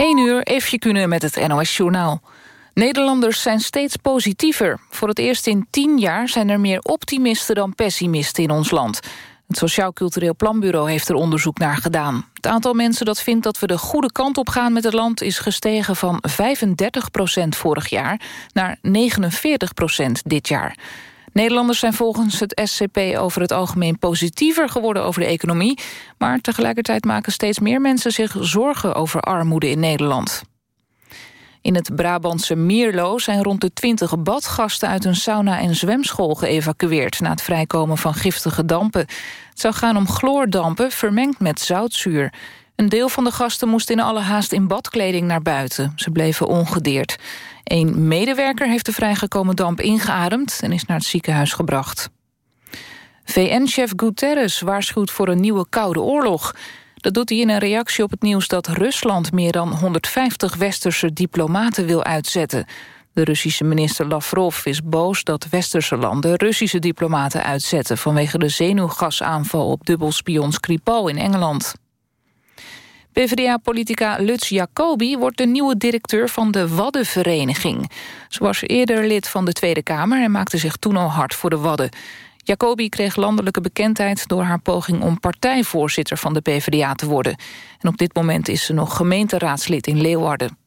1 uur, even kunnen met het NOS Journaal. Nederlanders zijn steeds positiever. Voor het eerst in tien jaar zijn er meer optimisten dan pessimisten in ons land. Het Sociaal Cultureel Planbureau heeft er onderzoek naar gedaan. Het aantal mensen dat vindt dat we de goede kant op gaan met het land... is gestegen van 35% vorig jaar naar 49% dit jaar. Nederlanders zijn volgens het SCP over het algemeen positiever geworden over de economie, maar tegelijkertijd maken steeds meer mensen zich zorgen over armoede in Nederland. In het Brabantse Mierlo zijn rond de 20 badgasten uit een sauna- en zwemschool geëvacueerd na het vrijkomen van giftige dampen. Het zou gaan om chloordampen vermengd met zoutzuur. Een deel van de gasten moest in alle haast in badkleding naar buiten. Ze bleven ongedeerd. Een medewerker heeft de vrijgekomen damp ingeademd... en is naar het ziekenhuis gebracht. VN-chef Guterres waarschuwt voor een nieuwe koude oorlog. Dat doet hij in een reactie op het nieuws dat Rusland... meer dan 150 westerse diplomaten wil uitzetten. De Russische minister Lavrov is boos dat westerse landen... Russische diplomaten uitzetten... vanwege de zenuwgasaanval op dubbelspion Skripal in Engeland. PvdA-politica Lutz Jacobi wordt de nieuwe directeur van de Waddenvereniging. Ze was eerder lid van de Tweede Kamer en maakte zich toen al hard voor de Wadden. Jacobi kreeg landelijke bekendheid door haar poging om partijvoorzitter van de PvdA te worden. En op dit moment is ze nog gemeenteraadslid in Leeuwarden.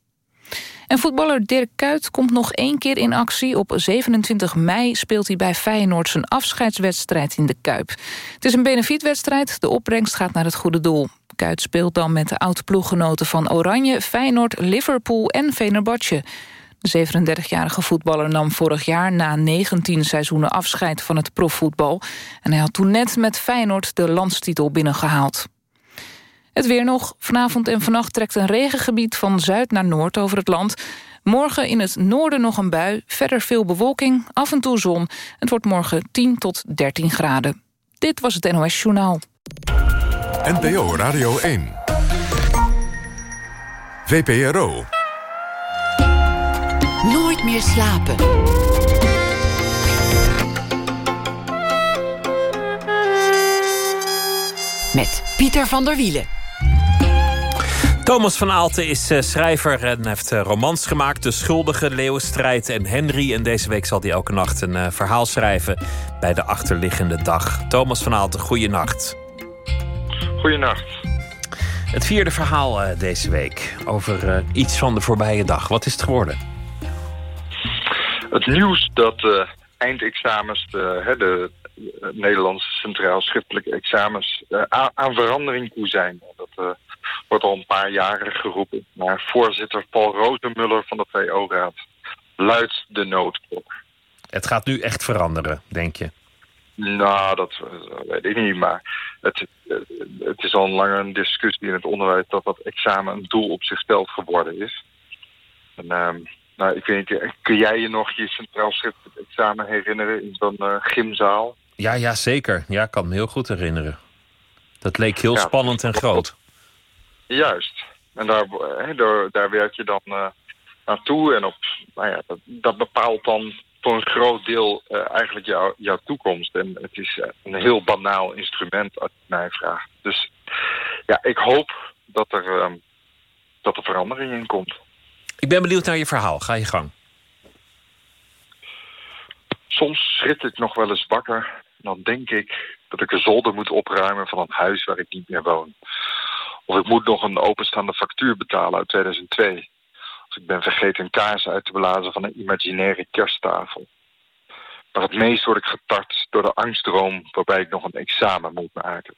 Voetballer Dirk Kuyt komt nog één keer in actie. Op 27 mei speelt hij bij Feyenoord zijn afscheidswedstrijd in de Kuip. Het is een benefietwedstrijd, de opbrengst gaat naar het goede doel. Kuit speelt dan met de oud-ploeggenoten van Oranje, Feyenoord, Liverpool en Venerbahce. De 37-jarige voetballer nam vorig jaar na 19 seizoenen afscheid van het profvoetbal. En hij had toen net met Feyenoord de landstitel binnengehaald. Het weer nog. Vanavond en vannacht trekt een regengebied van zuid naar noord over het land. Morgen in het noorden nog een bui, verder veel bewolking, af en toe zon. Het wordt morgen 10 tot 13 graden. Dit was het NOS Journaal. NPO Radio 1. VPRO. Nooit meer slapen. Met Pieter van der Wielen. Thomas van Aalten is uh, schrijver en heeft uh, romans gemaakt. De Schuldige, Leeuwenstrijd en Henry. En deze week zal hij elke nacht een uh, verhaal schrijven bij de achterliggende dag. Thomas van Aalten, goeienacht. Goeienacht. Het vierde verhaal uh, deze week over uh, iets van de voorbije dag. Wat is het geworden? Het nieuws dat uh, eindexamens, de, de Nederlandse Centraal Schriftelijke Examens, aan verandering toe zijn. Dat wordt al een paar jaren geroepen. Maar voorzitter Paul Rozenmuller van de VO-raad luidt de noodklok. Het gaat nu echt veranderen, denk je? Nou, dat, weet ik niet, maar het, het is al lang een discussie in het onderwijs dat dat examen een doel op zichzelf geworden is. En, um, nou, ik weet niet, kun jij je nog je centraal schriftelijk examen herinneren in zo'n uh, gymzaal? Ja, ja, zeker. Ja, ik kan me heel goed herinneren. Dat leek heel ja, spannend en groot. Juist. En daar, daar, daar werk je dan uh, naartoe en op, nou ja, dat, dat bepaalt dan voor een groot deel uh, eigenlijk jou, jouw toekomst. En het is uh, een heel banaal instrument als je mij vraagt. Dus ja, ik hoop dat er, um, dat er verandering in komt. Ik ben benieuwd naar je verhaal. Ga je gang. Soms schrik ik nog wel eens wakker. Dan denk ik dat ik een zolder moet opruimen van een huis waar ik niet meer woon. Of ik moet nog een openstaande factuur betalen uit 2002. Of ik ben vergeten een kaars uit te blazen van een imaginaire kersttafel. Maar het meest word ik getart door de angstdroom waarbij ik nog een examen moet maken.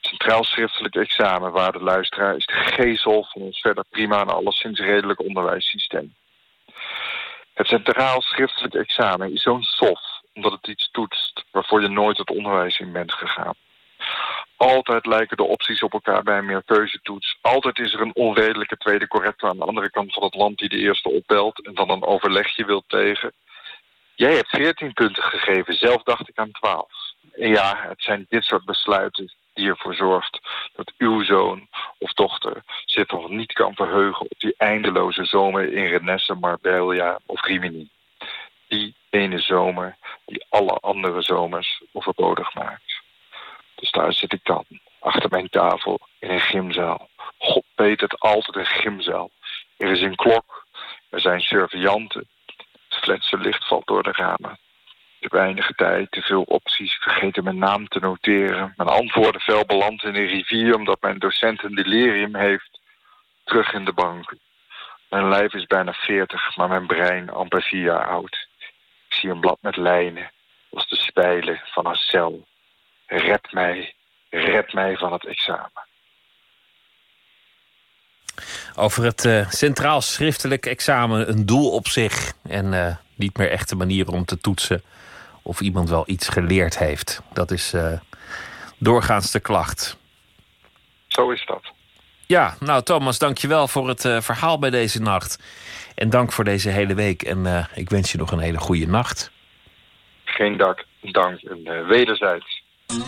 Centraal schriftelijk examen, waarde luisteraar, is de gezel van ons verder prima en alleszins redelijk onderwijssysteem. Het centraal schriftelijk examen is zo'n sof, omdat het iets toetst waarvoor je nooit het onderwijs in bent gegaan. Altijd lijken de opties op elkaar bij een meerkeuzetoets. Altijd is er een onredelijke tweede corrector aan de andere kant van het land die de eerste opbelt en dan een overlegje wilt tegen. Jij hebt 14 punten gegeven, zelf dacht ik aan 12. En ja, het zijn dit soort besluiten die ervoor zorgt dat uw zoon of dochter zich nog niet kan verheugen op die eindeloze zomer in Renesse, Marbella of Rimini. Die ene zomer die alle andere zomers overbodig maakt. Dus daar zit ik dan, achter mijn tafel, in een gymzaal. God weet het, altijd een gymzaal. Er is een klok, er zijn surveillanten. Het fletse licht valt door de ramen. Te weinig tijd, te veel opties, vergeten mijn naam te noteren. Mijn antwoorden fel beland in een rivier omdat mijn docent een delirium heeft. Terug in de bank. Mijn lijf is bijna veertig, maar mijn brein amper vier jaar oud. Ik zie een blad met lijnen, als de spijlen van een cel. Red mij, red mij van het examen. Over het uh, centraal schriftelijk examen een doel op zich en uh, niet meer echte manier om te toetsen of iemand wel iets geleerd heeft. Dat is uh, doorgaans de klacht. Zo is dat. Ja, nou Thomas, dankjewel voor het verhaal bij deze nacht. En dank voor deze hele week. En ik wens je nog een hele goede nacht. Geen dank, dank en wederzijds. What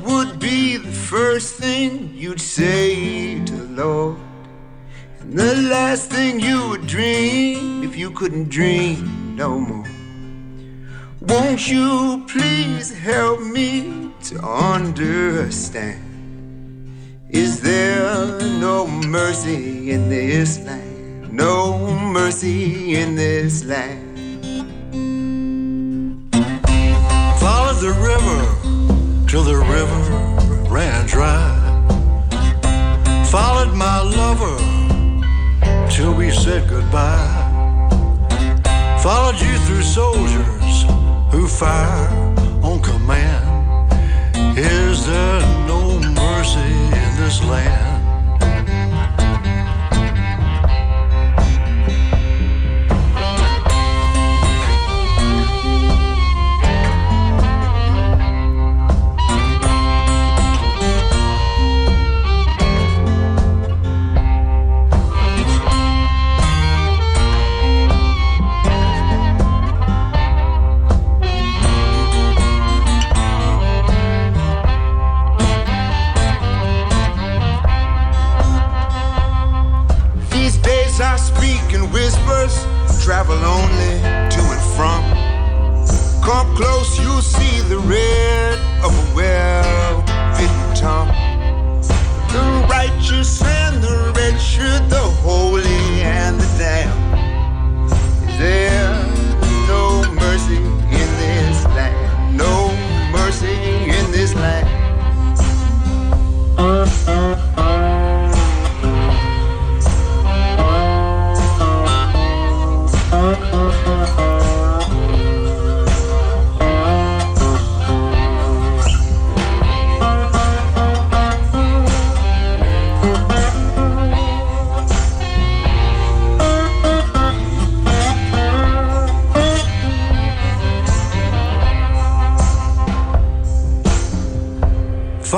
would be the first thing you'd say to the Lord? And the last thing you would dream if you couldn't dream no more? Won't you please help me to understand? Is there no mercy in this land? No mercy in this land. Follow the river till the river ran dry. Followed my lover till we said goodbye. Followed you through soldiers who fire on command. Is there no mercy in this land? Whispers, travel only to and from. Come close, you'll see the red of a well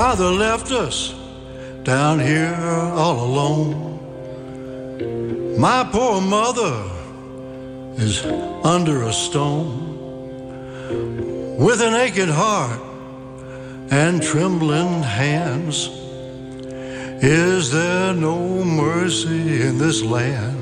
Father left us down here all alone. My poor mother is under a stone with an aching heart and trembling hands. Is there no mercy in this land?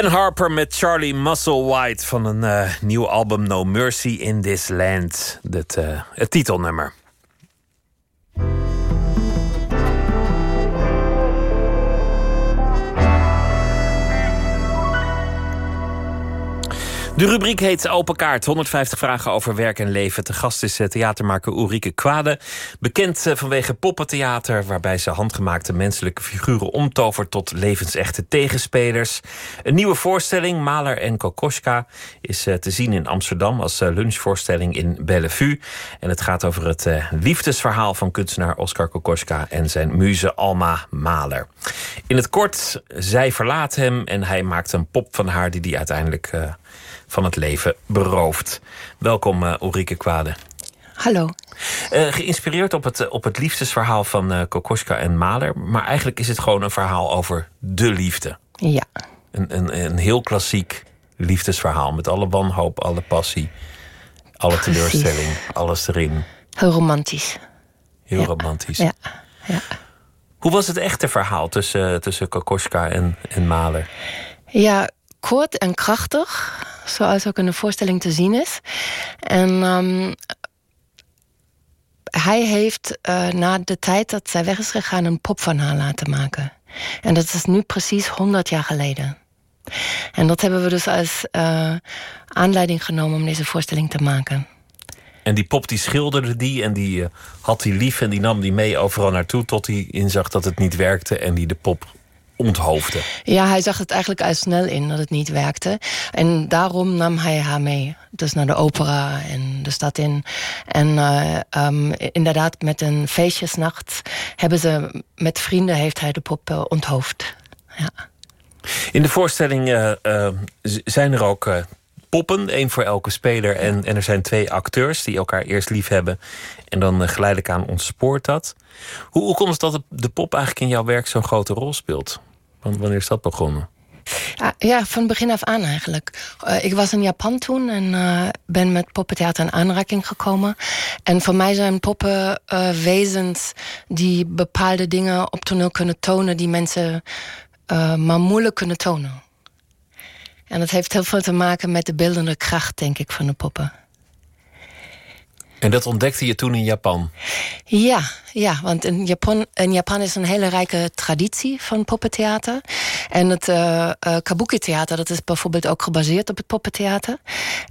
Ben Harper met Charlie Musselwhite van een uh, nieuw album No Mercy in This Land. Dat, uh, het titelnummer. De rubriek heet Open Kaart. 150 vragen over werk en leven. Te gast is eh, theatermaker Ulrike Kwade. Bekend eh, vanwege poppentheater... waarbij ze handgemaakte menselijke figuren omtovert... tot levensechte tegenspelers. Een nieuwe voorstelling, Maler en Kokoschka... is eh, te zien in Amsterdam als lunchvoorstelling in Bellevue. En het gaat over het liefdesverhaal van kunstenaar Oscar Kokoschka... en zijn muze Alma Maler. In het kort, zij verlaat hem en hij maakt een pop van haar... die hij uiteindelijk van het leven beroofd. Welkom uh, Ulrike Kwade. Hallo. Uh, geïnspireerd op het, op het liefdesverhaal van uh, Kokoschka en Mahler. Maar eigenlijk is het gewoon een verhaal over de liefde. Ja. Een, een, een heel klassiek liefdesverhaal. Met alle wanhoop, alle passie, alle teleurstelling, alles erin. Heel romantisch. Heel romantisch. Ja. ja. Hoe was het echte verhaal tussen, tussen Kokoschka en, en Mahler? Ja, kort en krachtig zoals ook in de voorstelling te zien is. En um, hij heeft uh, na de tijd dat zij weg is gegaan een pop van haar laten maken. En dat is nu precies 100 jaar geleden. En dat hebben we dus als uh, aanleiding genomen om deze voorstelling te maken. En die pop die schilderde die en die uh, had die lief en die nam die mee overal naartoe tot hij inzag dat het niet werkte en die de pop onthoofde. Ja, hij zag het eigenlijk al snel in dat het niet werkte. En daarom nam hij haar mee. Dus naar de opera en de stad in. En uh, um, inderdaad, met een feestjesnacht hebben ze met vrienden heeft hij de pop uh, onthoofd. Ja. In de voorstelling uh, zijn er ook poppen, één voor elke speler. En, en er zijn twee acteurs die elkaar eerst lief hebben. En dan geleidelijk aan ontspoort dat. Hoe, hoe komt het dat de pop eigenlijk in jouw werk zo'n grote rol speelt? Wanneer is dat begonnen? Ja, van begin af aan eigenlijk. Uh, ik was in Japan toen en uh, ben met poppentheater in aanraking gekomen. En voor mij zijn poppen uh, wezens die bepaalde dingen op toneel kunnen tonen... die mensen maar moeilijk kunnen tonen. En dat heeft heel veel te maken met de beeldende kracht, denk ik, van de poppen. En dat ontdekte je toen in Japan? Ja, ja want in Japan, in Japan is een hele rijke traditie van poppentheater. En het uh, uh, kabuki-theater, dat is bijvoorbeeld ook gebaseerd op het poppentheater.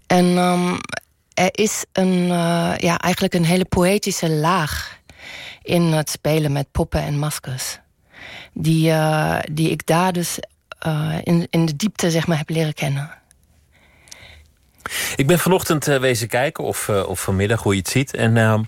En um, er is een, uh, ja, eigenlijk een hele poëtische laag in het spelen met poppen en maskers. Die, die ik daar dus in, in de diepte zeg maar, heb leren kennen. Ik ben vanochtend uh, wezen kijken, of, uh, of vanmiddag, hoe je het ziet. En uh,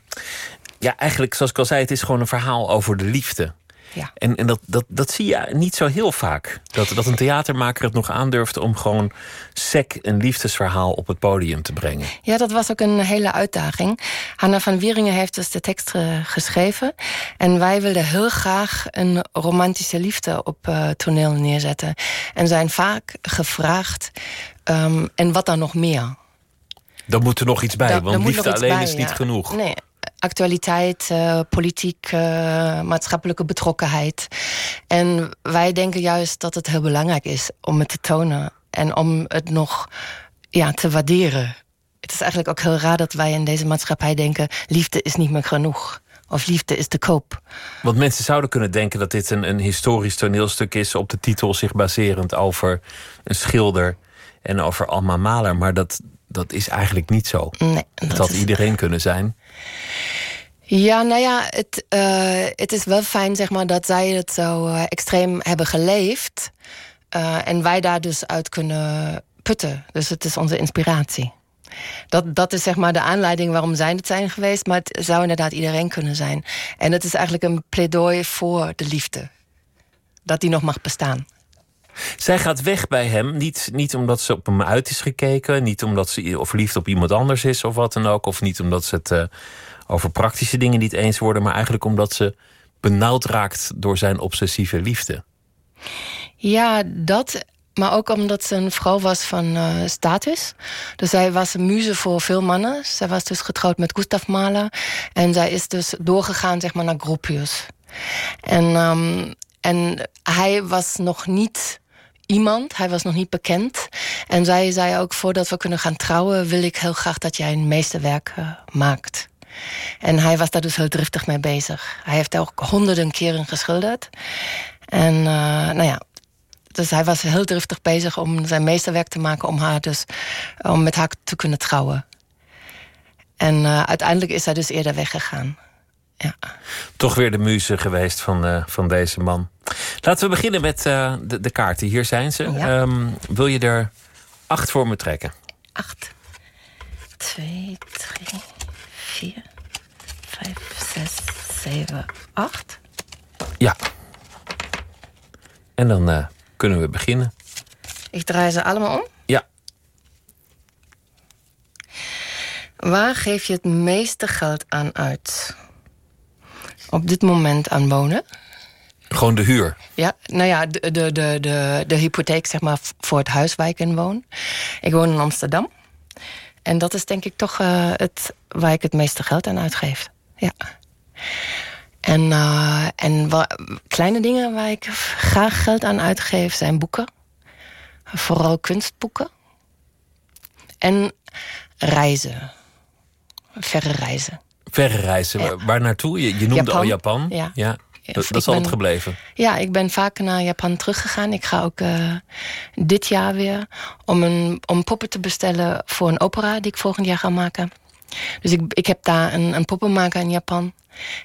ja, eigenlijk, zoals ik al zei, het is gewoon een verhaal over de liefde. Ja. En, en dat, dat, dat zie je niet zo heel vaak. Dat, dat een theatermaker het nog aandurft om gewoon sec een liefdesverhaal op het podium te brengen. Ja, dat was ook een hele uitdaging. Hanna van Wieringen heeft dus de tekst geschreven. En wij wilden heel graag een romantische liefde op uh, toneel neerzetten. En zijn vaak gevraagd, um, en wat dan nog meer? Dan moet er nog iets bij, da, want liefde alleen bij, is niet ja. genoeg. Nee, actualiteit, uh, politiek, uh, maatschappelijke betrokkenheid. En wij denken juist dat het heel belangrijk is om het te tonen en om het nog ja, te waarderen. Het is eigenlijk ook heel raar dat wij in deze maatschappij denken: liefde is niet meer genoeg. Of liefde is te koop. Want mensen zouden kunnen denken dat dit een, een historisch toneelstuk is, op de titel zich baserend over een schilder en over Alma Mahler. Maar dat, dat is eigenlijk niet zo. Nee, dat had is... iedereen kunnen zijn. Ja, nou ja, het, uh, het is wel fijn zeg maar, dat zij het zo uh, extreem hebben geleefd. Uh, en wij daar dus uit kunnen putten. Dus het is onze inspiratie. Dat, dat is zeg maar de aanleiding waarom zij het zijn geweest. Maar het zou inderdaad iedereen kunnen zijn. En het is eigenlijk een pleidooi voor de liefde. Dat die nog mag bestaan. Zij gaat weg bij hem, niet, niet omdat ze op hem uit is gekeken... niet omdat ze of verliefd op iemand anders is of wat dan ook... of niet omdat ze het uh, over praktische dingen niet eens worden... maar eigenlijk omdat ze benauwd raakt door zijn obsessieve liefde. Ja, dat... Maar ook omdat ze een vrouw was van uh, status. Dus zij was een muze voor veel mannen. Zij was dus getrouwd met Gustav Mahler. En zij is dus doorgegaan zeg maar, naar Gropius. En, um, en hij was nog niet iemand. Hij was nog niet bekend. En zij zei ook, voordat we kunnen gaan trouwen... wil ik heel graag dat jij een meesterwerk uh, maakt. En hij was daar dus heel driftig mee bezig. Hij heeft ook honderden keren geschilderd. En uh, nou ja, dus hij was heel driftig bezig om zijn meesterwerk te maken... om, haar dus, om met haar te kunnen trouwen. En uh, uiteindelijk is hij dus eerder weggegaan. Ja. Toch weer de muze geweest van, uh, van deze man. Laten we beginnen met uh, de, de kaarten. Hier zijn ze. Ja. Um, wil je er acht voor me trekken? Acht. Twee, drie, vier, vijf, zes, zeven, acht. Ja. En dan uh, kunnen we beginnen. Ik draai ze allemaal om? Ja. Waar geef je het meeste geld aan uit? Op dit moment aan wonen? Gewoon de huur? Ja, nou ja, de, de, de, de, de hypotheek zeg maar voor het huis waar ik in woon. Ik woon in Amsterdam. En dat is denk ik toch uh, het waar ik het meeste geld aan uitgeef. Ja. En, uh, en kleine dingen waar ik graag geld aan uitgeef zijn boeken. Vooral kunstboeken. En reizen. Verre reizen. Verre reizen. Ja. Waar naartoe? Je, je noemde Japan. al Japan. Ja. ja. Dat, dat is altijd gebleven. Ja, ik ben vaak naar Japan teruggegaan. Ik ga ook uh, dit jaar weer om, een, om poppen te bestellen voor een opera die ik volgend jaar ga maken. Dus ik, ik heb daar een, een poppenmaker in Japan.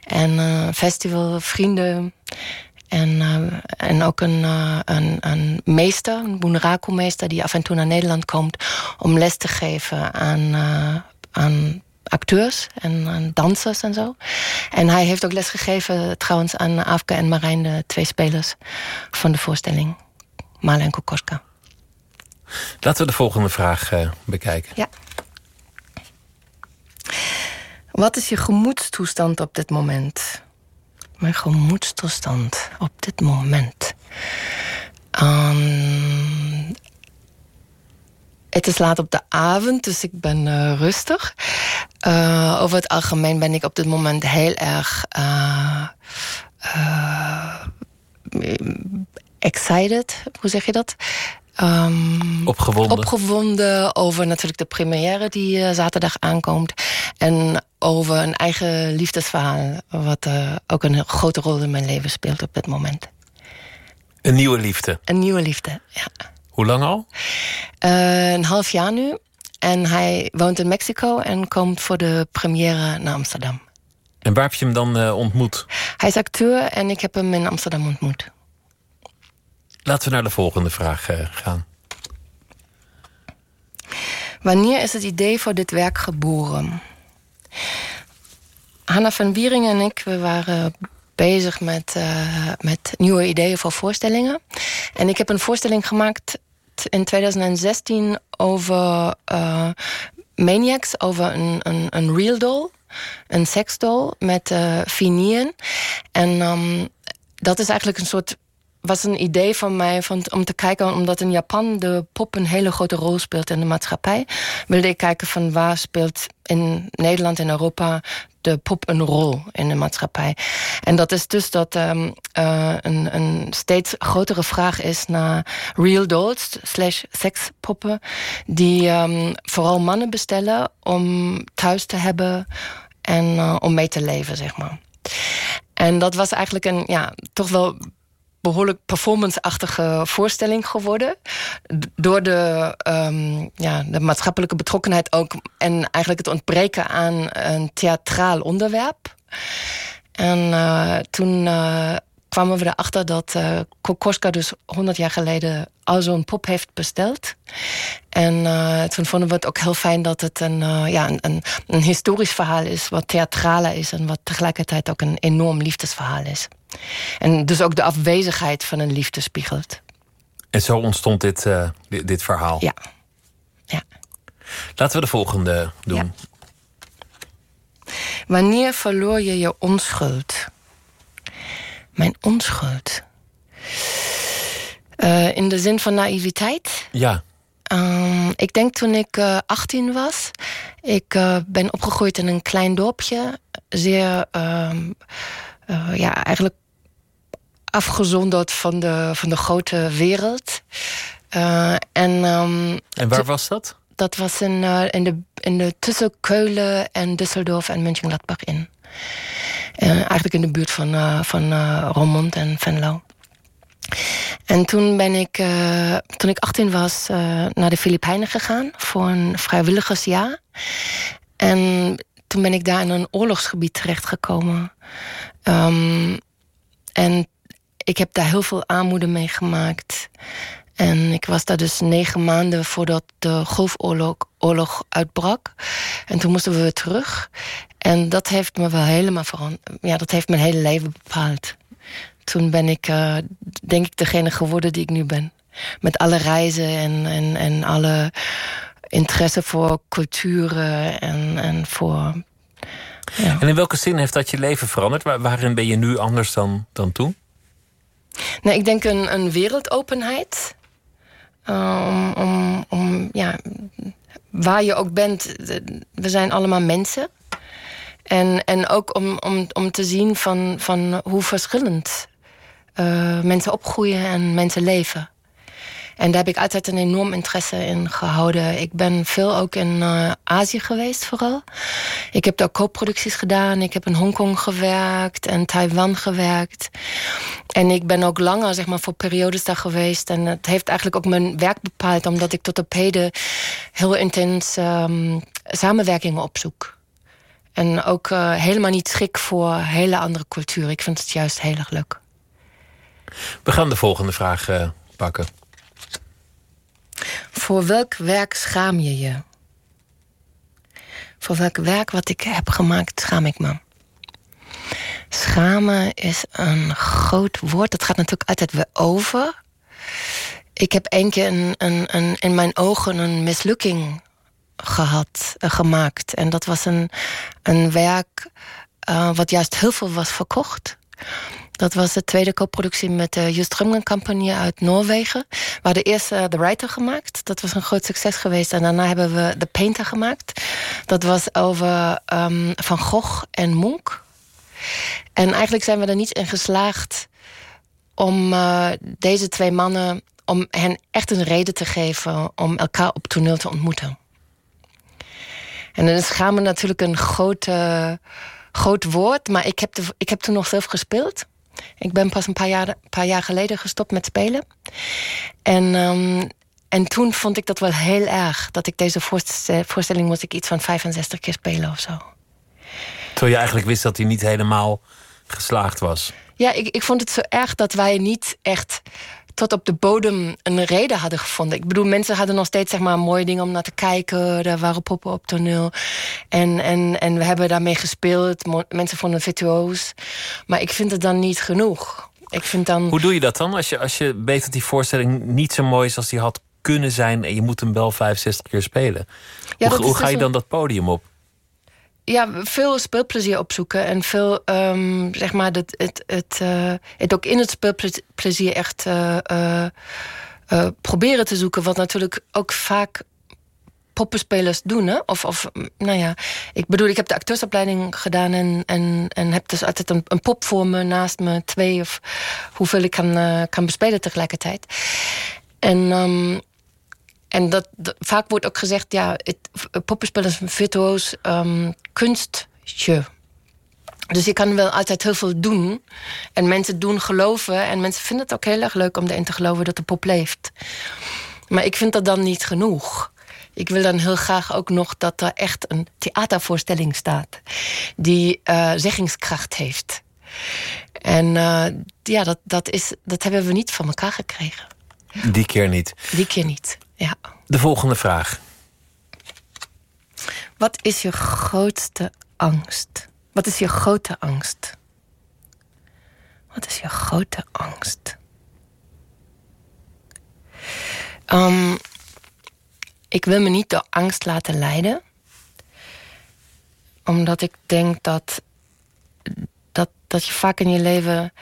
En uh, festival, vrienden. En, uh, en ook een, uh, een, een meester, een Bunraku-meester... die af en toe naar Nederland komt om les te geven aan, aan acteurs en aan dansers en zo. En hij heeft ook les gegeven trouwens aan Afke en Marijn... de twee spelers van de voorstelling. Mala en Kokoska. Laten we de volgende vraag bekijken. Ja. Wat is je gemoedstoestand op dit moment? Mijn gemoedstoestand op dit moment. Um, het is laat op de avond, dus ik ben uh, rustig. Uh, over het algemeen ben ik op dit moment heel erg uh, excited. Hoe zeg je dat? Um, opgewonden. opgewonden over natuurlijk de première die uh, zaterdag aankomt. En over een eigen liefdesverhaal. Wat uh, ook een grote rol in mijn leven speelt op dit moment. Een nieuwe liefde? Een nieuwe liefde, ja. Hoe lang al? Uh, een half jaar nu. En hij woont in Mexico en komt voor de première naar Amsterdam. En waar heb je hem dan ontmoet? Hij is acteur en ik heb hem in Amsterdam ontmoet. Laten we naar de volgende vraag uh, gaan. Wanneer is het idee voor dit werk geboren? Hanna van Wieringen en ik we waren bezig met, uh, met nieuwe ideeën voor voorstellingen. En ik heb een voorstelling gemaakt in 2016 over uh, Maniacs, over een, een, een real doll. Een seksdoll met uh. En um, dat is eigenlijk een soort was een idee van mij van, om te kijken... omdat in Japan de pop een hele grote rol speelt in de maatschappij... wilde ik kijken van waar speelt in Nederland en Europa... de pop een rol in de maatschappij. En dat is dus dat um, een, een steeds grotere vraag is... naar real dolls slash sekspoppen... die um, vooral mannen bestellen om thuis te hebben... en uh, om mee te leven, zeg maar. En dat was eigenlijk een, ja, toch wel behoorlijk performance-achtige voorstelling geworden. Door de, um, ja, de maatschappelijke betrokkenheid ook... en eigenlijk het ontbreken aan een theatraal onderwerp. En uh, toen uh, kwamen we erachter dat uh, Kokoska dus 100 jaar geleden... al zo'n pop heeft besteld. En toen vonden we het ook heel fijn dat het een, ja, een, een, een historisch verhaal is... wat theatraler is en wat tegelijkertijd ook een enorm liefdesverhaal is. En dus ook de afwezigheid van een liefde spiegelt. En zo ontstond dit, uh, dit, dit, verhaal? Ja. ja. Laten we de volgende doen. Ja. Wanneer verloor je je onschuld? Mijn onschuld? Uh, in de zin van naïviteit? Ja. Um, ik denk toen ik uh, 18 was. Ik uh, ben opgegroeid in een klein dorpje. Zeer, uh, ja, eigenlijk afgezonderd van de, van de grote wereld. Uh, en, um, en waar was dat? Dat was in, uh, in, de, in de tussen Keulen en Düsseldorf en Mönchengladbach in. Uh, eigenlijk in de buurt van, van Roermond en Venlo. En toen ben ik, toen ik 18 was, naar de Filipijnen gegaan voor een vrijwilligersjaar. En toen ben ik daar in een oorlogsgebied terechtgekomen. Um, en ik heb daar heel veel armoede meegemaakt. En ik was daar dus negen maanden voordat de Golfoorlog oorlog uitbrak. En toen moesten we weer terug. En dat heeft me wel helemaal veranderd. Ja, dat heeft mijn hele leven bepaald. Toen ben ik, uh, denk ik, degene geworden die ik nu ben. Met alle reizen en, en, en alle interesse voor culturen en, en voor. En in welke zin heeft dat je leven veranderd? waarin ben je nu anders dan, dan toen? Nou, ik denk een, een wereldopenheid. Uh, om, om, ja, waar je ook bent, we zijn allemaal mensen. En, en ook om, om, om te zien van, van hoe verschillend uh, mensen opgroeien en mensen leven. En daar heb ik altijd een enorm interesse in gehouden. Ik ben veel ook in uh, Azië geweest vooral. Ik heb daar koopproducties gedaan. Ik heb in Hongkong gewerkt en Taiwan gewerkt. En ik ben ook langer zeg maar, voor periodes daar geweest. En het heeft eigenlijk ook mijn werk bepaald... omdat ik tot op heden heel intens um, samenwerkingen opzoek. En ook uh, helemaal niet schik voor hele andere culturen. Ik vind het juist heel erg leuk. We gaan de volgende vraag uh, pakken. Voor welk werk schaam je je? Voor welk werk wat ik heb gemaakt schaam ik me? Schamen is een groot woord. Het gaat natuurlijk altijd weer over. Ik heb één keer een, een, een, in mijn ogen een mislukking gehad, uh, gemaakt. En dat was een, een werk uh, wat juist heel veel was verkocht. Dat was de tweede co-productie met de Just Rumgen Company uit Noorwegen. We hadden eerst uh, The Writer gemaakt. Dat was een groot succes geweest. En daarna hebben we The Painter gemaakt. Dat was over um, Van Gogh en Munch. En eigenlijk zijn we er niet in geslaagd om uh, deze twee mannen... om hen echt een reden te geven om elkaar op toneel te ontmoeten. En dan is schamen natuurlijk een groot, uh, groot woord... maar ik heb, ik heb toen nog zelf gespeeld... Ik ben pas een paar jaar, paar jaar geleden gestopt met spelen. En, um, en toen vond ik dat wel heel erg. Dat ik deze voorstelling moest ik iets van 65 keer spelen of zo. Terwijl je eigenlijk wist dat hij niet helemaal geslaagd was. Ja, ik, ik vond het zo erg dat wij niet echt tot op de bodem een reden hadden gevonden. Ik bedoel, mensen hadden nog steeds zeg maar, mooie dingen om naar te kijken. Er waren poppen op toneel. En, en, en we hebben daarmee gespeeld. Mensen vonden het virtuoos. Maar ik vind het dan niet genoeg. Ik vind dan... Hoe doe je dat dan? Als je, als je weet dat die voorstelling niet zo mooi is als die had kunnen zijn... en je moet hem wel 65 keer spelen. Ja, hoe, hoe ga dus je dan dat podium op? Ja, veel speelplezier opzoeken. En veel, um, zeg maar, het, het, het, uh, het ook in het speelplezier echt uh, uh, proberen te zoeken. Wat natuurlijk ook vaak poppenspelers doen. Hè? Of, of, nou ja, ik bedoel, ik heb de acteursopleiding gedaan... en, en, en heb dus altijd een, pop voor me naast me, twee... of hoeveel ik kan, kan bespelen tegelijkertijd. En... Um, en dat, vaak wordt ook gezegd, ja, het, poppenspel is een virtuoos um, kunstje. Dus je kan wel altijd heel veel doen. En mensen doen geloven. En mensen vinden het ook heel erg leuk om erin te geloven dat de pop leeft. Maar ik vind dat dan niet genoeg. Ik wil dan heel graag ook nog dat er echt een theatervoorstelling staat. Die uh, zeggingskracht heeft. En uh, ja, dat, dat, is, dat hebben we niet van elkaar gekregen. Die keer niet. Die keer niet. Ja. De volgende vraag. Wat is je grootste angst? Wat is je grote angst? Wat is je grote angst? Um, ik wil me niet door angst laten leiden. Omdat ik denk dat, dat, dat je vaak in je leven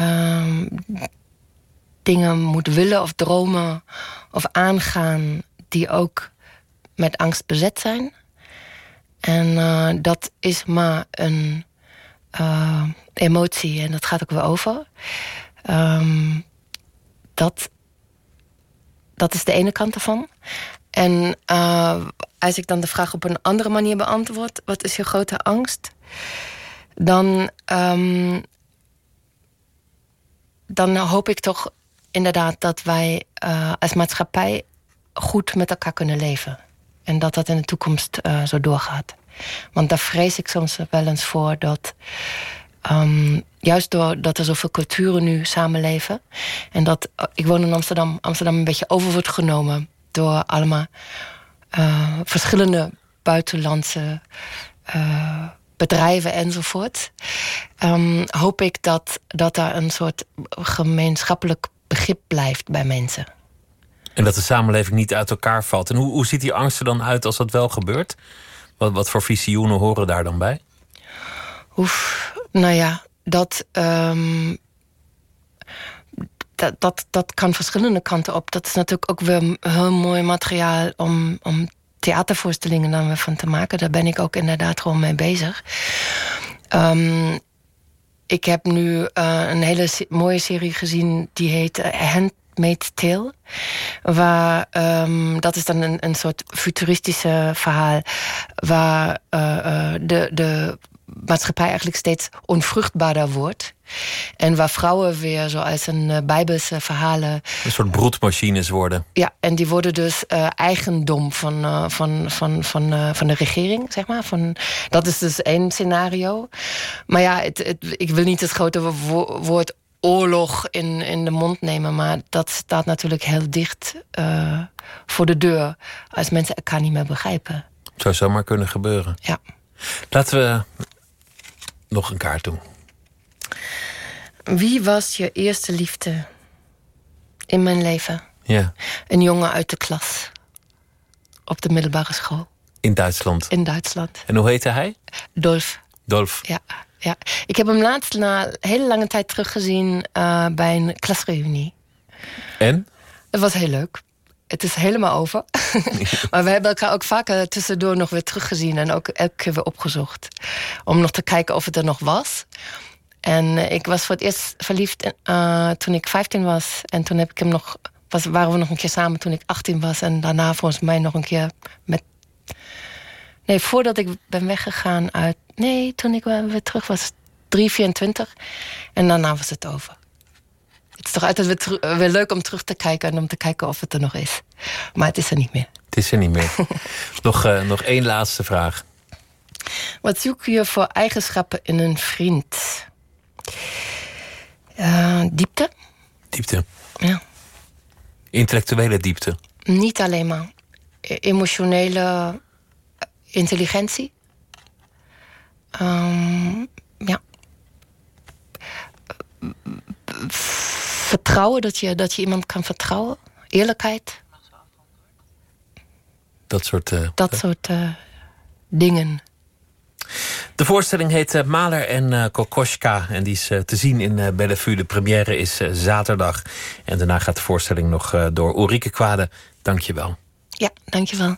um, dingen moet willen of dromen of aangaan die ook met angst bezet zijn. En uh, dat is maar een uh, emotie en dat gaat ook weer over. Um, dat, dat is de ene kant ervan. En uh, als ik dan de vraag op een andere manier beantwoord... wat is je grote angst? Dan um, dan hoop ik toch inderdaad dat wij uh, als maatschappij goed met elkaar kunnen leven. En dat dat in de toekomst uh, zo doorgaat. Want daar vrees ik soms wel eens voor dat. Um, juist doordat er zoveel culturen nu samenleven. En dat ik woon in Amsterdam, Amsterdam een beetje over wordt genomen door allemaal verschillende buitenlandse bedrijven enzovoort. Um, hoop ik dat, dat daar een soort gemeenschappelijk begrip blijft bij mensen. En dat de samenleving niet uit elkaar valt. En hoe, hoe ziet die angst er dan uit als dat wel gebeurt? Wat, wat voor visioenen horen daar dan bij? Oef, nou ja, dat, um, dat, dat, dat kan verschillende kanten op. Dat is natuurlijk ook weer heel mooi materiaal om, om theatervoorstellingen dan weer van te maken. Daar ben ik ook inderdaad gewoon mee bezig. Um, ik heb nu uh, een hele mooie serie gezien die heet uh, Handmaid's Tale. Waar, um, dat is dan een, een soort futuristische verhaal. Waar uh, de, de maatschappij eigenlijk steeds onvruchtbaarder wordt. En waar vrouwen weer, zoals een uh, bijbelse verhalen... Een soort broedmachines worden. Ja, en die worden dus uh, eigendom van, uh, van, van, van, van de regering, zeg maar. Van, dat is dus één scenario. Maar ja, het, het, ik wil niet het grote wo woord oorlog in, in de mond nemen... maar dat staat natuurlijk heel dicht voor de deur... als mensen elkaar niet meer begrijpen. Het zou zomaar kunnen gebeuren. Ja. Laten we nog een kaart doen. Wie was je eerste liefde in mijn leven? Ja. Een jongen uit de klas. Op de middelbare school. In Duitsland? In Duitsland. En hoe heette hij? Dolf. Dolf. Ja, ja. Ik heb hem laatst na hele lange tijd teruggezien uh, bij een klasreunie. En? Het was heel leuk. Het is helemaal over. maar we hebben elkaar ook vaker tussendoor nog weer teruggezien... en ook elke keer weer opgezocht. Om nog te kijken of het er nog was. En uh, ik was voor het eerst verliefd uh, toen ik 15 was. En toen heb ik hem nog, was, waren we nog een keer samen toen ik 18 was. En daarna volgens mij nog een keer met... Nee, voordat ik ben weggegaan uit... Nee, toen ik weer terug was, 324. En daarna was het over. Het is toch altijd weer, weer, leuk om terug te kijken... en om te kijken of het er nog is. Maar het is er niet meer. Het is er niet meer. nog, uh, nog één laatste vraag. Wat zoek je voor eigenschappen in een vriend? Uh, diepte. Diepte. Ja. Intellectuele diepte. Niet alleen maar. Emotionele intelligentie. Um, ja. Vertrouwen, dat je, dat je iemand kan vertrouwen. Eerlijkheid. Dat soort... Uh, dat soort uh, dingen. De voorstelling heet uh, Maler en uh, Kokoschka. En die is uh, te zien in Bellevue. De première is zaterdag. En daarna gaat de voorstelling nog door Ulrike Kwade. Dank je wel. Ja, dank je wel.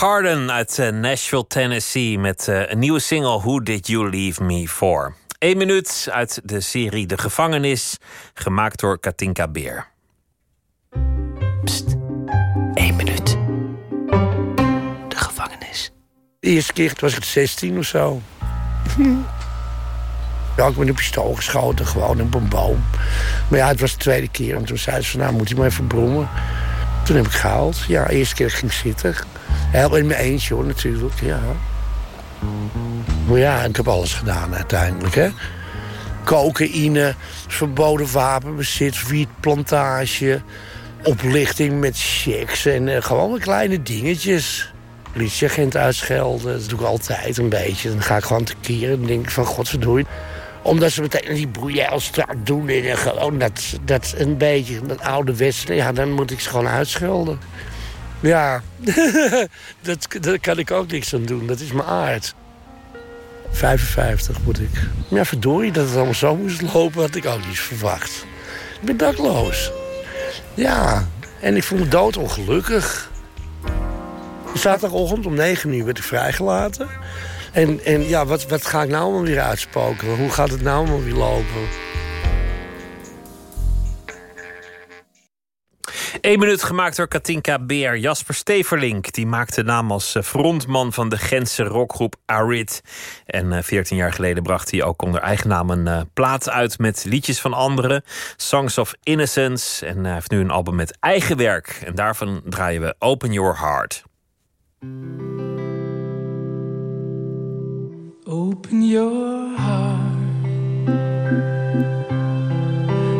Pardon uit eh, Nashville, Tennessee... met eh, een nieuwe single Who Did You Leave Me For? Eén minuut uit de serie De Gevangenis... gemaakt door Katinka Beer. Eén minuut. De gevangenis. De eerste keer was ik 16 of zo. Ja, ik ben een pistool geschoten, gewoon op een boom. Maar ja, het was de tweede keer. En toen zei ze van, nou, moet je maar even brommen. Toen heb ik gehaald. Ja, eerste keer ging ik zitten. Heel in mijn eentje, hoor, natuurlijk, ja. Maar ja, ik heb alles gedaan uiteindelijk, hè. Cocaïne, verboden wapenbezit, wietplantage... oplichting met checks en eh, gewoon kleine dingetjes politieagent uitschelden. Dat doe ik altijd een beetje. Dan ga ik gewoon tekeer en denk van godverdorie. Omdat ze meteen die broeieilstraat doen en gewoon dat, dat een beetje, dat oude westen. Ja, dan moet ik ze gewoon uitschelden. Ja, dat, daar kan ik ook niks aan doen. Dat is mijn aard. 55 moet ik. Ja, verdorie, dat het allemaal zo moest lopen, had ik ook niet verwacht. Ik ben dakloos. Ja, en ik voel me doodongelukkig. Zaterdagochtend om 9 uur werd ik vrijgelaten. En, en ja, wat, wat ga ik nou allemaal weer uitspoken? Hoe gaat het nou allemaal weer lopen? Eén minuut gemaakt door Katinka Beer. Jasper Steverlink die maakte naam als eh, frontman van de Gentse rockgroep Arid. En eh, 14 jaar geleden bracht hij ook onder eigen naam een eh, plaat uit met liedjes van anderen. Songs of Innocence. En hij heeft nu een album met eigen werk. En daarvan draaien we Open Your Heart. Open your heart.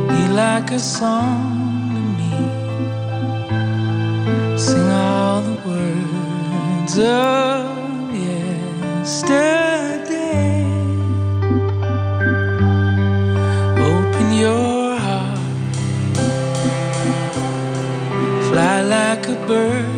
Be like a song to me. Sing all the words of yesterday. Open your heart. Fly like a bird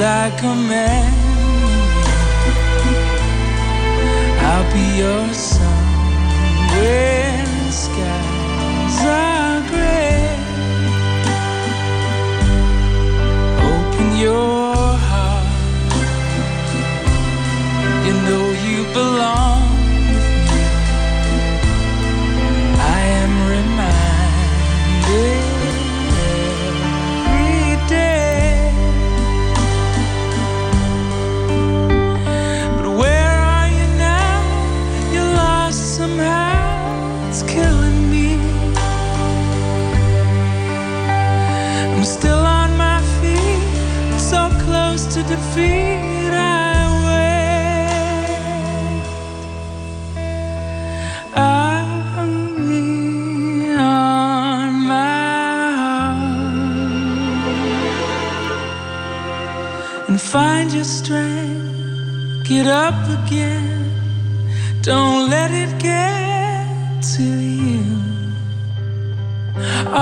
like a man. I'll be your sun when the skies are gray. Open your heart. You know you belong defeat I wear. I'm on my own. And find your strength, get up again. Don't let it get to you.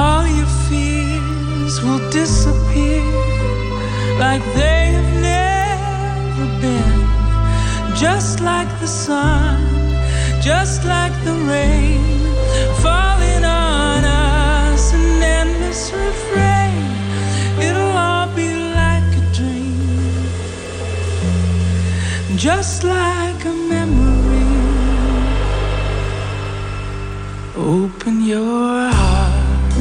All your fears will disappear like they Just like the sun, just like the rain falling on us, an endless refrain. It'll all be like a dream, just like a memory. Open your heart,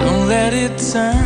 don't let it turn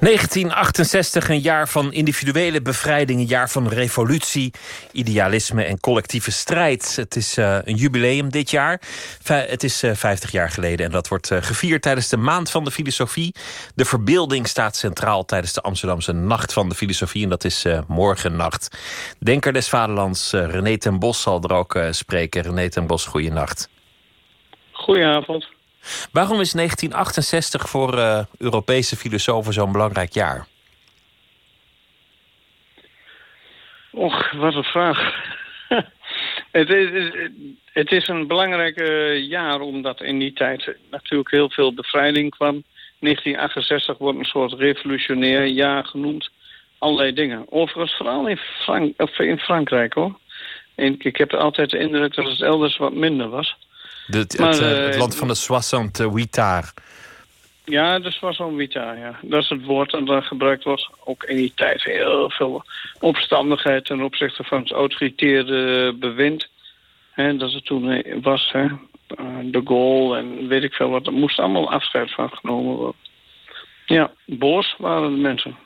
1968, een jaar van individuele bevrijding, een jaar van revolutie, idealisme en collectieve strijd. Het is eh, een jubileum dit jaar. Het is eh 50 jaar geleden en dat wordt eh, gevierd tijdens de Maand van de Filosofie. De verbeelding staat centraal tijdens de Amsterdamse Nacht van de Filosofie en dat is morgennacht. Denker des Vaderlands René ten Bos zal er ook spreken. René ten Bos, goeienacht. Goedenavond. Waarom is 1968 voor eh, Europese filosofen zo'n belangrijk jaar? Och, wat een vraag. het, is, het is een belangrijk jaar omdat in die tijd natuurlijk heel veel bevrijding kwam. 1968 wordt een soort revolutionair jaar genoemd. Allerlei dingen. Overigens vooral in, Frank of in Frankrijk hoor. En ik heb altijd de indruk dat het elders wat minder was. De, het, Maar, het, eh, eh, het land van de 68 jaar. Ja, dat was zo'n vita, ja. Dat is het woord dat gebruikt was. Ook in die tijd heel veel opstandigheid ten opzichte van het autoritaire bewind. Hè, dat het toen eh, was, hè. Eh, De Gaulle en weet ik veel wat. Er moest allemaal afscheid van genomen worden. Ja, boos waren de mensen.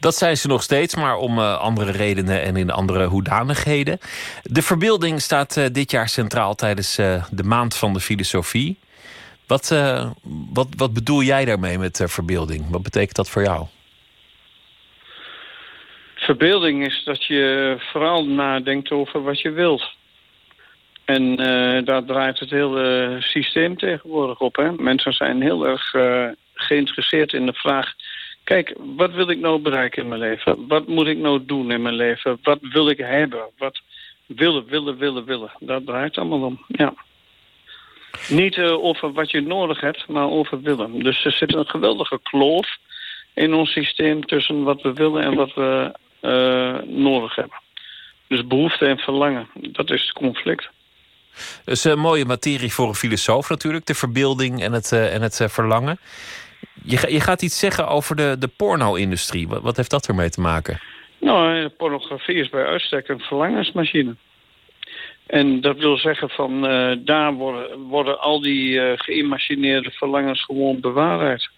Dat zijn ze nog steeds, maar om eh, andere redenen en in andere hoedanigheden. De verbeelding staat eh, dit jaar centraal tijdens eh, de Maand van de Filosofie. Wat, wat, wat bedoel jij daarmee met verbeelding? Wat betekent dat voor jou? Verbeelding is dat je vooral nadenkt over wat je wilt. En daar draait het hele systeem tegenwoordig op. Hè? Mensen zijn heel erg geïnteresseerd in de vraag... kijk, wat wil ik nou bereiken in mijn leven? Wat moet ik nou doen in mijn leven? Wat wil ik hebben? Wat willen, willen, willen, willen? Daar draait allemaal om, ja. Niet eh, over wat je nodig hebt, maar over willen. Dus er zit een geweldige kloof in ons systeem tussen wat we willen en wat we eh, nodig hebben. Dus behoefte en verlangen, dat is het conflict. Dus een mooie materie voor een filosoof natuurlijk, de verbeelding en het, eh, en het eh, verlangen. Je, je gaat iets zeggen over de, de porno-industrie. Wat, wat heeft dat ermee te maken? Nou, pornografie is bij uitstek een verlangensmachine. En dat wil zeggen van eh, daar worden, worden al die eh, geïmagineerde verlangens gewoon bewaarheid.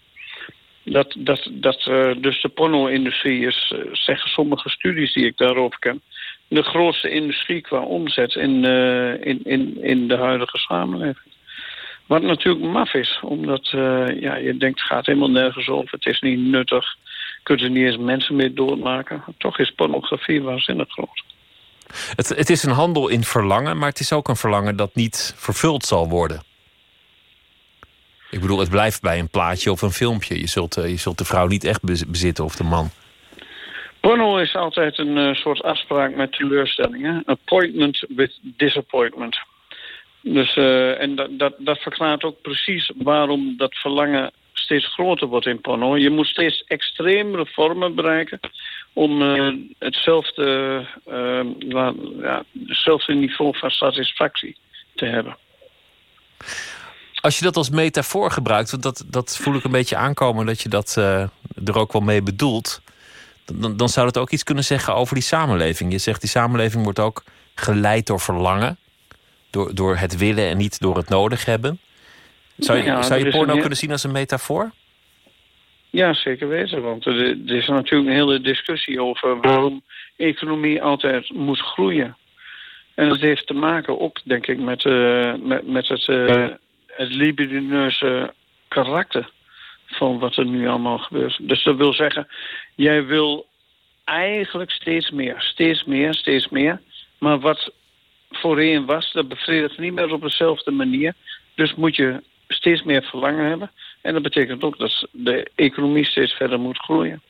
Dat, dat, dat, eh, dus de porno-industrie is, zeggen sommige studies die ik daarover ken, de grootste industrie qua omzet in, in, in, in de huidige samenleving. Wat natuurlijk maf is, omdat eh, ja, je denkt het gaat helemaal nergens over, het is niet nuttig, je kunt er niet eens mensen mee doodmaken. Toch is pornografie waanzinnig groot. Het, het is een handel in verlangen, maar het is ook een verlangen dat niet vervuld zal worden. Ik bedoel, het blijft bij een plaatje of een filmpje. Je zult, eh, je zult de vrouw niet echt bez- bezitten of de man. Porno is altijd een eh, soort afspraak met teleurstellingen. Appointment with disappointment. Dus, eh, en dat, dat, dat verklaart ook precies waarom dat verlangen steeds groter wordt in porno. Je moet steeds extremere vormen bereiken om eh, hetzelfde, la- ja, hetzelfde niveau van satisfactie te hebben. Als je dat als metafoor gebruikt, want dat, dat voel ik een beetje aankomen dat je dat er ook wel mee bedoelt. Dan, dan zou het ook iets kunnen zeggen over die samenleving. Je zegt die samenleving wordt ook geleid door verlangen. Door, door het willen en niet door het nodig hebben. Zou je, Ja, zou je porno een kunnen zien als een metafoor? Ja, zeker weten. Want er, er is natuurlijk een hele discussie over waarom economie altijd moet groeien. En dat heeft te maken ook, denk ik, met, eh, met, met het, eh, het libidineuze karakter van wat er nu allemaal gebeurt. Dus dat wil zeggen, jij wil eigenlijk steeds meer, steeds meer, steeds meer. Maar wat voorheen was, dat bevredigt niet meer op dezelfde manier. Dus moet je steeds meer verlangen hebben. En dat betekent ook dat de economie steeds verder moet groeien.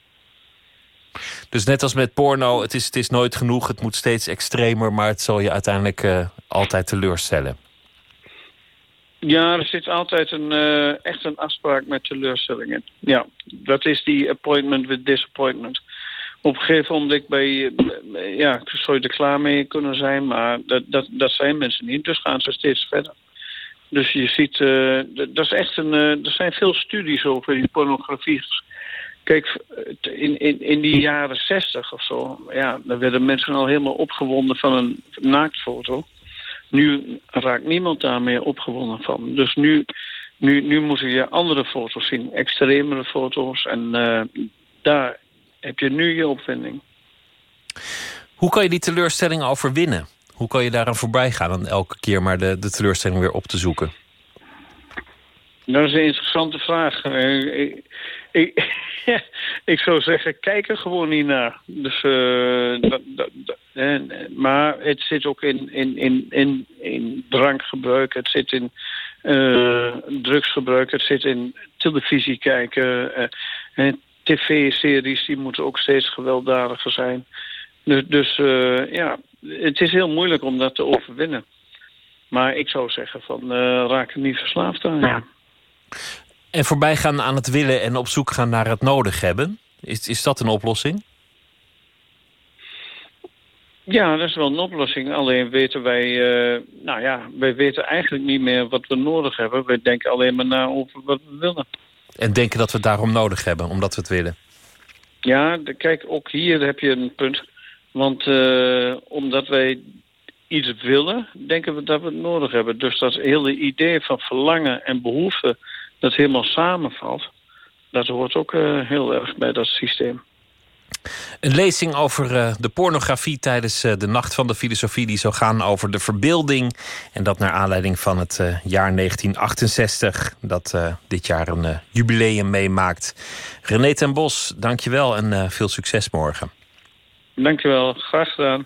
Dus net als met porno, het is, het is nooit genoeg. Het moet steeds extremer, maar het zal je uiteindelijk eh, altijd teleurstellen. Ja, er zit altijd een, eh, echt een afspraak met teleurstellingen. Ja, dat is die appointment with disappointment. Op een gegeven moment bij, ja, zou je er klaar mee kunnen zijn, maar dat, dat, dat zijn mensen niet. Dus gaan ze steeds verder. Dus je ziet, eh, dat is echt een, eh, er zijn veel studies over die pornografie. Kijk, in, in, in die jaren zestig of zo, ja, dan werden mensen al helemaal opgewonden van een naaktfoto. Nu raakt niemand daar meer opgewonden van. Dus nu, nu, nu moeten je andere foto's zien, extremere foto's. En eh, daar heb je nu je opwinding. Hoe kan je die teleurstelling overwinnen? Hoe kan je daaraan voorbij gaan dan elke keer maar de, de teleurstelling weer op te zoeken? Dat is een interessante vraag. Eh, ik, ik, ik zou zeggen, kijk er gewoon niet naar. Dus, eh, dat, dat, dat- en, maar het zit ook in, in, in, in, in drankgebruik, het zit in eh, drugsgebruik, het zit in televisie kijken. en TV-series die moeten ook steeds gewelddadiger zijn. Dus, dus eh, ja, het is heel moeilijk om dat te overwinnen. Maar ik zou zeggen van eh, raak er niet verslaafd aan. Ja. En voorbij gaan aan het willen en op zoek gaan naar het nodig hebben. Is, is dat een oplossing? Ja, dat is wel een oplossing. Alleen weten wij, eh, nou ja, wij weten eigenlijk niet meer wat we nodig hebben. Wij denken alleen maar na over wat we willen. En denken dat we het daarom nodig hebben, omdat we het willen. Ja, kijk, ook hier heb je een punt. Want eh, omdat wij iets willen, denken we dat we het nodig hebben. Dus dat hele idee van verlangen en behoefte, dat helemaal samenvalt... dat hoort ook eh, heel erg bij dat systeem. Een lezing over eh, de pornografie tijdens eh, de Nacht van de Filosofie... die zou gaan over de verbeelding. En dat naar aanleiding van het eh, jaar 1968... dat dit jaar een jubileum meemaakt. René ten Bos, dankjewel en veel succes morgen. Dankjewel, graag gedaan.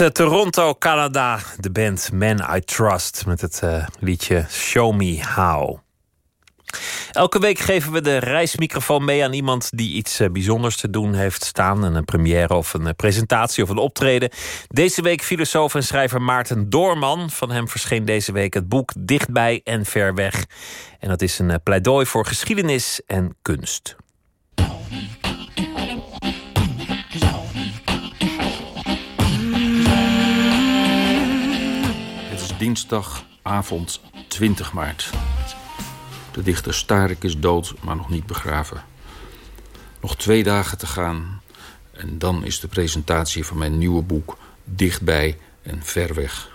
Uh, Toronto, Canada, de band Man I Trust met het uh, liedje Show Me How. Elke week geven we de reismicrofoon mee aan iemand die iets uh, bijzonders te doen heeft staan. Een première of een presentatie of een optreden. Deze week filosoof en schrijver Maarten Doorman. Van hem verscheen deze week het boek Dichtbij en Ver Weg. En dat is een pleidooi voor geschiedenis en kunst. Dinsdagavond 20 maart. De dichter Starik is dood, maar nog niet begraven. Nog twee dagen te gaan en dan is de presentatie van mijn nieuwe boek Dichtbij en Ver Weg.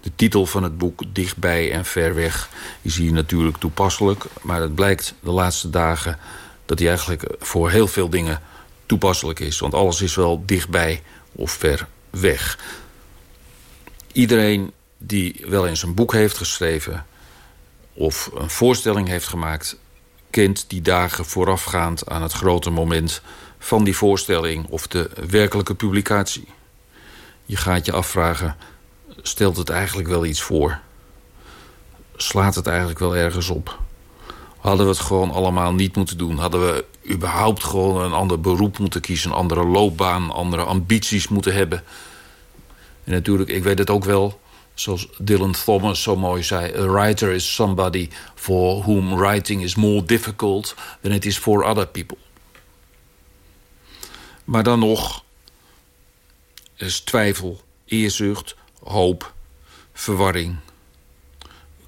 De titel van het boek Dichtbij en Ver Weg is hier natuurlijk toepasselijk... maar het blijkt de laatste dagen dat hij eigenlijk voor heel veel dingen toepasselijk is. Want alles is wel dichtbij of ver weg. Iedereen die wel eens een boek heeft geschreven... of een voorstelling heeft gemaakt... kent die dagen voorafgaand aan het grote moment... van die voorstelling of de werkelijke publicatie. Je gaat je afvragen, stelt het eigenlijk wel iets voor? Slaat het eigenlijk wel ergens op? Hadden we het gewoon allemaal niet moeten doen? Hadden we überhaupt gewoon een ander beroep moeten kiezen... een andere loopbaan, andere ambities moeten hebben? En natuurlijk, ik weet het ook wel zoals Dylan Thomas zo mooi zei... a writer is somebody for whom writing is more difficult... than it is for other people. Maar dan nog is twijfel, eerzucht, hoop, verwarring.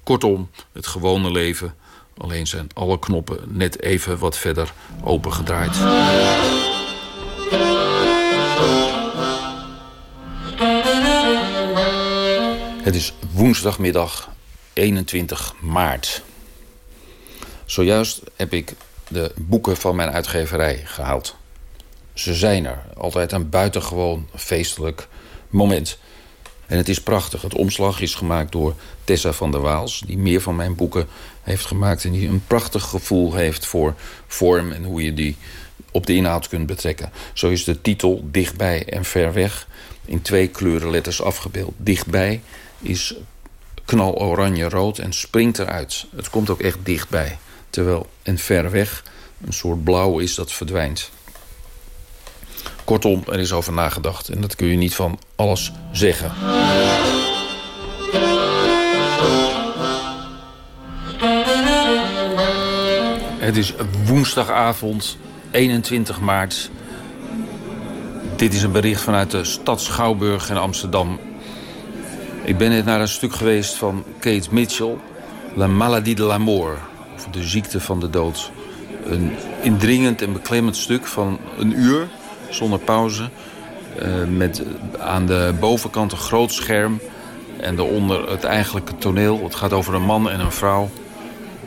Kortom, het gewone leven. Alleen zijn alle knoppen net even wat verder opengedraaid. Het is woensdagmiddag 21 maart. Zojuist heb ik de boeken van mijn uitgeverij gehaald. Ze zijn er. Altijd een buitengewoon feestelijk moment. En het is prachtig. Het omslag is gemaakt door Tessa van der Waals... die meer van mijn boeken heeft gemaakt... en die een prachtig gevoel heeft voor vorm... en hoe je die op de inhoud kunt betrekken. Zo is de titel Dichtbij en Ver Weg... in twee kleurenletters afgebeeld. Dichtbij is knal oranje-rood en springt eruit. Het komt ook echt dichtbij. Terwijl en ver weg een soort blauw is dat verdwijnt. Kortom, er is over nagedacht. En dat kun je niet van alles zeggen. Het is woensdagavond 21 maart. Dit is een bericht vanuit de stad Schouwburg in Amsterdam. Ik ben net naar een stuk geweest van Kate Mitchell. La maladie de l'amour. Of de ziekte van de dood. Een indringend en beklemmend stuk van een uur. Zonder pauze. Uh, met aan de bovenkant een groot scherm. En daaronder het eigenlijke toneel. Het gaat over een man en een vrouw.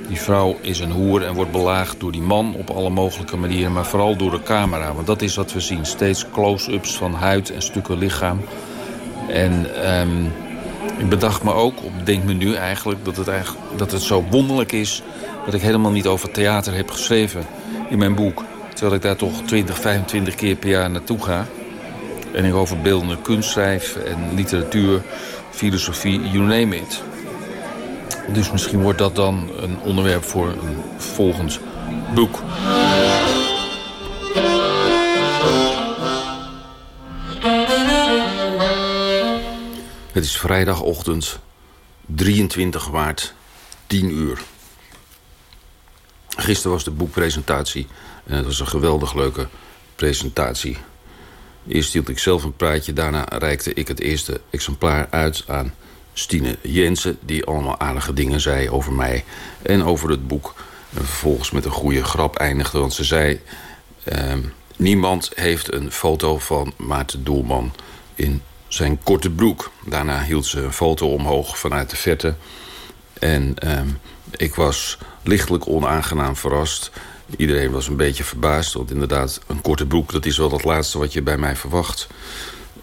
Die vrouw is een hoer en wordt belaagd door die man op alle mogelijke manieren. Maar vooral door de camera. Want dat is wat we zien. Steeds close-ups van huid en stukken lichaam. En... Um, ik bedacht me ook, op denk me nu eigenlijk, dat het, eigenlijk, dat het zo wonderlijk is... dat ik helemaal niet over theater heb geschreven in mijn boek. Terwijl ik daar toch 20, 25 keer per jaar naartoe ga. En ik over beeldende kunst schrijf en literatuur, filosofie, you name it. Dus misschien wordt dat dan een onderwerp voor een volgend boek. Het is vrijdagochtend 23 maart, 10 uur. Gisteren was de boekpresentatie en het was een geweldig leuke presentatie. Eerst hield ik zelf een praatje, daarna reikte ik het eerste exemplaar uit aan Stine Jensen... die allemaal aardige dingen zei over mij en over het boek. En vervolgens met een goede grap eindigde, want ze zei... Eh, niemand heeft een foto van Maarten Doelman in zijn korte broek. Daarna hield ze een foto omhoog vanuit de verte. En ehm, ik was lichtelijk onaangenaam verrast. Iedereen was een beetje verbaasd, want inderdaad, een korte broek... dat is wel het laatste wat je bij mij verwacht.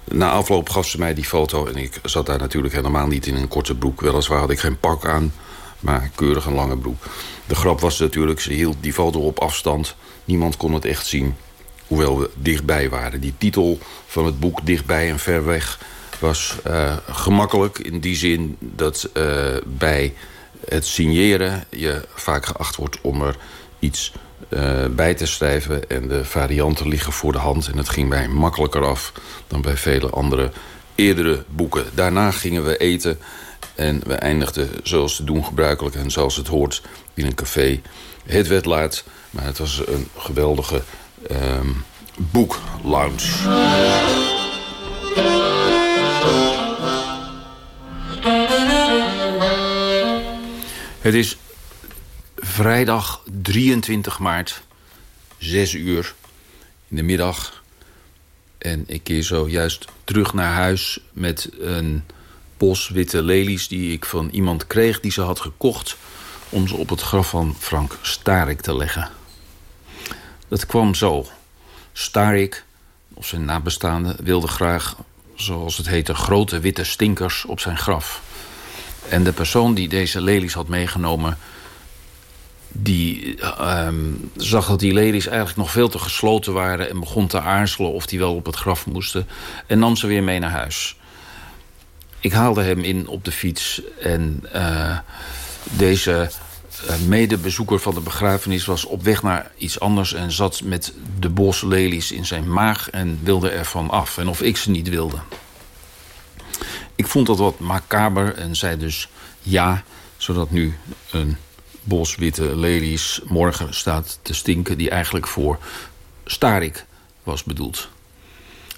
Na afloop gaf ze mij die foto en ik zat daar natuurlijk helemaal niet in een korte broek. Weliswaar had ik geen pak aan, maar keurig een lange broek. De grap was natuurlijk, ze hield die foto op afstand. Niemand kon het echt zien hoewel we dichtbij waren. Die titel van het boek Dichtbij en Ver Weg was uh, gemakkelijk in die zin dat uh, bij het signeren je vaak geacht wordt om er iets uh, bij te schrijven. En de varianten liggen voor de hand. En het ging mij makkelijker af dan bij vele andere eerdere boeken. Daarna gingen we eten en we eindigden zoals te doen gebruikelijk... en zoals het hoort in een café. Het werd laat, maar het was een geweldige um, boeklounge. Het is vrijdag 23 maart, 6 uur in de middag. En ik keer zojuist terug naar huis met een bos witte lelies... die ik van iemand kreeg die ze had gekocht... om ze op het graf van Frank Starik te leggen. Dat kwam zo. Starik, of zijn nabestaanden, wilde graag... zoals het heette, grote witte stinkers op zijn graf. En de persoon die deze lelies had meegenomen die um, zag dat die ladies eigenlijk nog veel te gesloten waren... en begon te aarzelen of die wel op het graf moesten. En nam ze weer mee naar huis. Ik haalde hem in op de fiets. En uh, deze medebezoeker van de begrafenis was op weg naar iets anders... en zat met de bos lelies in zijn maag en wilde ervan af. En of ik ze niet wilde. Ik vond dat wat macaber en zei dus ja... zodat nu een bos witte lelies morgen staat te stinken... die eigenlijk voor Starik was bedoeld.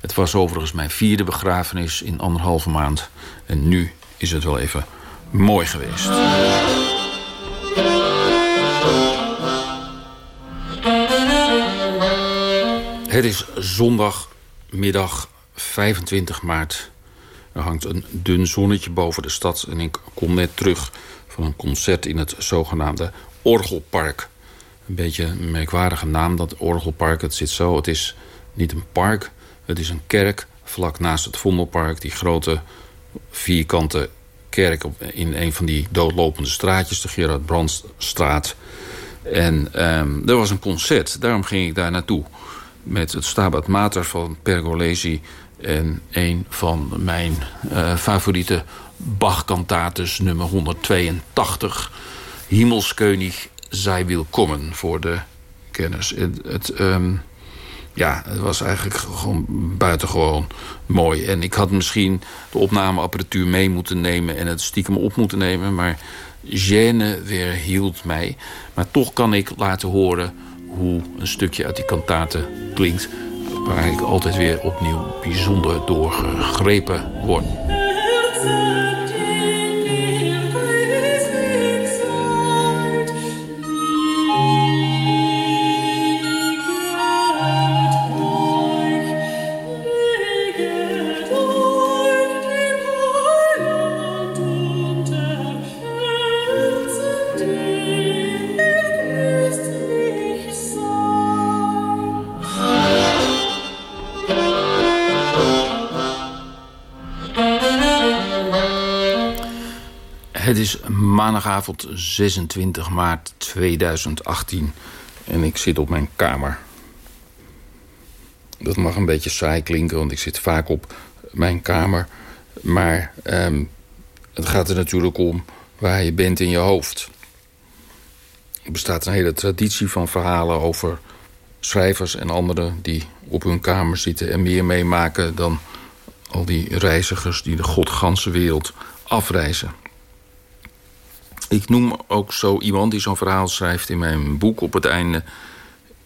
Het was overigens mijn vierde begrafenis in anderhalve maand. En nu is het wel even mooi geweest. Het is zondagmiddag 25 maart. Er hangt een dun zonnetje boven de stad... en ik kom net terug van een concert in het zogenaamde Orgelpark. Een beetje een merkwaardige naam, dat Orgelpark. Het zit zo, het is niet een park, het is een kerk... vlak naast het Vondelpark, die grote vierkante kerk... in een van die doodlopende straatjes, de Gerard Brandstraat. En um, er was een concert, daarom ging ik daar naartoe... met het Stabat Mater van Pergolesi... en een van mijn uh, favoriete Bach-kantatus nummer 182. Himmelskeunig, zij wil komen voor de kenners. Het, het, um, ja, het was eigenlijk gewoon buitengewoon mooi. En ik had misschien de opnameapparatuur mee moeten nemen... en het stiekem op moeten nemen, maar gêne weerhield mij. Maar toch kan ik laten horen hoe een stukje uit die kantaten klinkt... waar ik altijd weer opnieuw bijzonder door gegrepen word. Is maandagavond 26 maart 2018 en ik zit op mijn kamer. Dat mag een beetje saai klinken, want ik zit vaak op mijn kamer. Maar um, het gaat er natuurlijk om waar je bent in je hoofd. Er bestaat een hele traditie van verhalen over schrijvers en anderen... die op hun kamer zitten en meer meemaken dan al die reizigers... die de godganse wereld afreizen. Ik noem ook zo iemand die zo'n verhaal schrijft in mijn boek op het einde...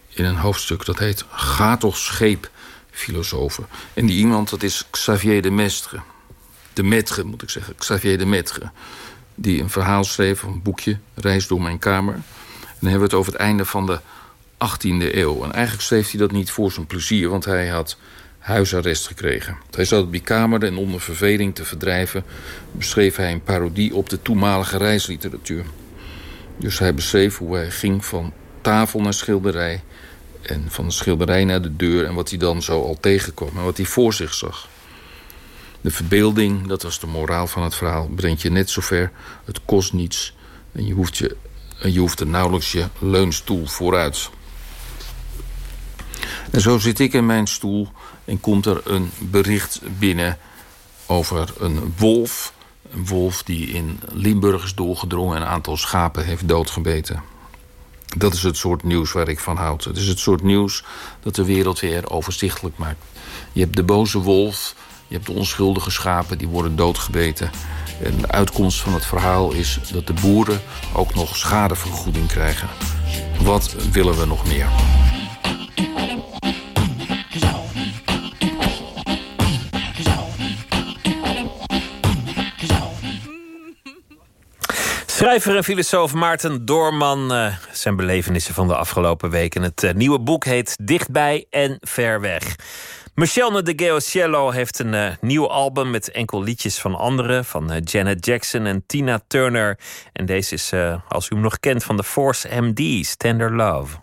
in een hoofdstuk dat heet Ga toch scheep, filosofen. En die iemand, dat is Xavier de Mestre. De Metre, moet ik zeggen. Xavier de Metre. Die een verhaal schreef, een boekje, Reis door mijn kamer. En dan hebben we het over het einde van de 18e eeuw. En eigenlijk schreef hij dat niet voor zijn plezier... want hij had huisarrest gekregen. Hij zat op die kamer en onder verveling te verdrijven... beschreef hij een parodie op de toenmalige reisliteratuur. Dus hij beschreef hoe hij ging van tafel naar schilderij... en van de schilderij naar de deur... en wat hij dan zo al tegenkwam en wat hij voor zich zag. De verbeelding, dat was de moraal van het verhaal... brengt je net zover, het kost niets... en je hoeft, je, je hoeft er nauwelijks je leunstoel vooruit... En zo zit ik in mijn stoel en komt er een bericht binnen over een wolf. Een wolf die in Limburg is doorgedrongen en een aantal schapen heeft doodgebeten. Dat is het soort nieuws waar ik van houd. Het is het soort nieuws dat de wereld weer overzichtelijk maakt. Je hebt de boze wolf, je hebt de onschuldige schapen, die worden doodgebeten. En de uitkomst van het verhaal is dat de boeren ook nog schadevergoeding krijgen. Wat willen we nog meer? Schrijver en filosoof Maarten Doorman. Uh, zijn belevenissen van de afgelopen weken. Het uh, nieuwe boek heet Dichtbij en Ver Weg. Michelle de Geociello heeft een uh, nieuw album met enkel liedjes van anderen. Van Janet Jackson en Tina Turner. En deze is, als u hem nog kent, van de Force MD's, Tender Love.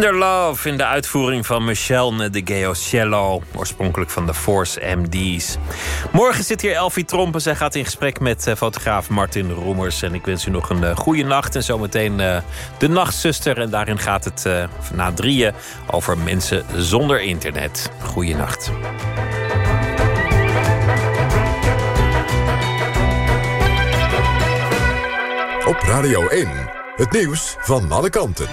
Tender Love in de uitvoering van Michelle de Geocello, oorspronkelijk van de Force MD's. Morgen zit hier Elfie Trompen. Zij gaat in gesprek met uh, fotograaf Martin Roemers. En ik wens u nog een uh, goede nacht. En zometeen uh, de Nachtzuster. En daarin gaat het na drieën over mensen zonder internet. Goeie nacht. Op Radio 1, het nieuws van alle kanten.